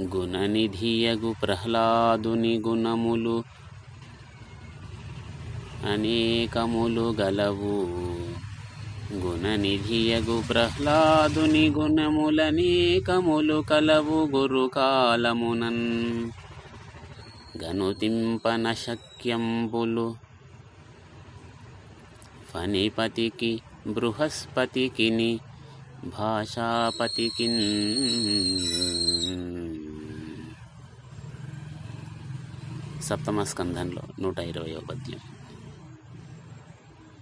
గుణనిధియగు ప్రహ్లాదుని గుణములు అనేకములు గలవు. గుణనిధియగు ప్రహ్లాదుని గుణములనేకములు కలవు గురుకాలమునన్. గనుతింపన శక్యంబులు ఫణిపతికి బృహస్పతికిని భాషాపతికిన్. సప్తమ స్కంధంలో నూట ఇరవయో పద్యం.